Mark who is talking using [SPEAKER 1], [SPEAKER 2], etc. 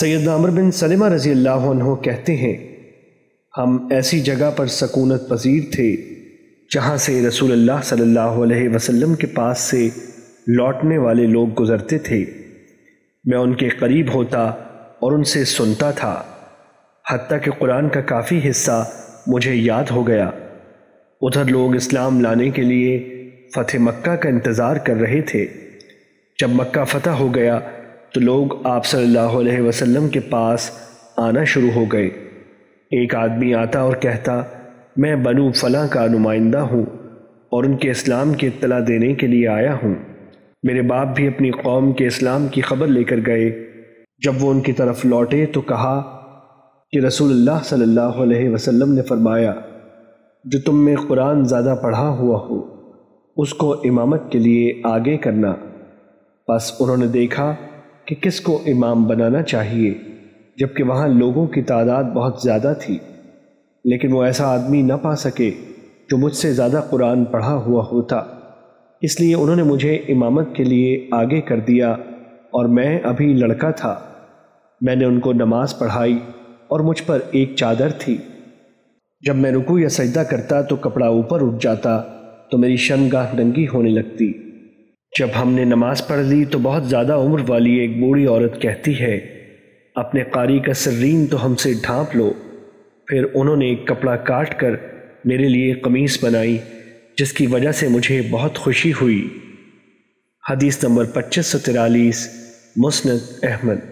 [SPEAKER 1] سیدنا عمر بن سلمہ رضی اللہ عنہ کہتے ہیں، ہم ایسی جگہ پر سکونت پذیر تھے جہاں سے رسول اللہ صلی اللہ علیہ وسلم کے پاس سے لوٹنے والے لوگ گزرتے تھے۔ میں ان کے قریب ہوتا اور ان سے سنتا تھا۔ حتیٰ کہ قرآن کا کافی حصہ مجھے یاد ہو گیا۔ ادھر لوگ اسلام لانے کے لیے فتح مکہ کا انتظار کر رہے تھے۔ جب مکہ فتح ہو گیا تو لوگ آپ صلی اللہ علیہ وسلم کے پاس آنا شروع ہو گئے۔ ایک آدمی آتا اور کہتا، میں بنو فلاں کا نمائندہ ہوں اور ان کے اسلام کی اطلاع دینے کے لیے آیا ہوں۔ میرے باپ بھی اپنی قوم کے اسلام کی خبر لے کر گئے۔ جب وہ ان کی طرف لوٹے تو کہا کہ رسول اللہ صلی اللہ علیہ وسلم نے فرمایا، جو تم میں قرآن زیادہ پڑھا ہوا ہو، اس کو امامت کے لیے آگے کرنا۔ بس انہوں نے دیکھا کہ کس کو امام بنانا چاہیے، جبکہ وہاں لوگوں کی تعداد بہت زیادہ تھی۔ لیکن وہ ایسا آدمی نہ پا سکے جو مجھ سے زیادہ قرآن پڑھا ہوا ہوتا۔ اس لیے انہوں نے مجھے امامت کے لیے آگے کر دیا اور میں ابھی لڑکا تھا۔ میں نے ان کو نماز پڑھائی اور مجھ پر ایک چادر تھی۔ جب میں رکو یا سجدہ کرتا تو کپڑا اوپر اٹھ جاتا تو میری شنگاہ ننگی ہونے لگتی۔ جب ہم نے نماز پڑھ لی تو بہت زیادہ عمر والی ایک بوڑھی عورت کہتی ہے، اپنے قاری کا سرین تو ہم سے ڈھانپ لو۔ پھر انہوں نے ایک کپڑا کاٹ کر میرے لیے قمیص بنائی، جس کی وجہ سے مجھے بہت خوشی ہوئی۔ حدیث نمبر پچیس سو ترالیس، مسند احمد۔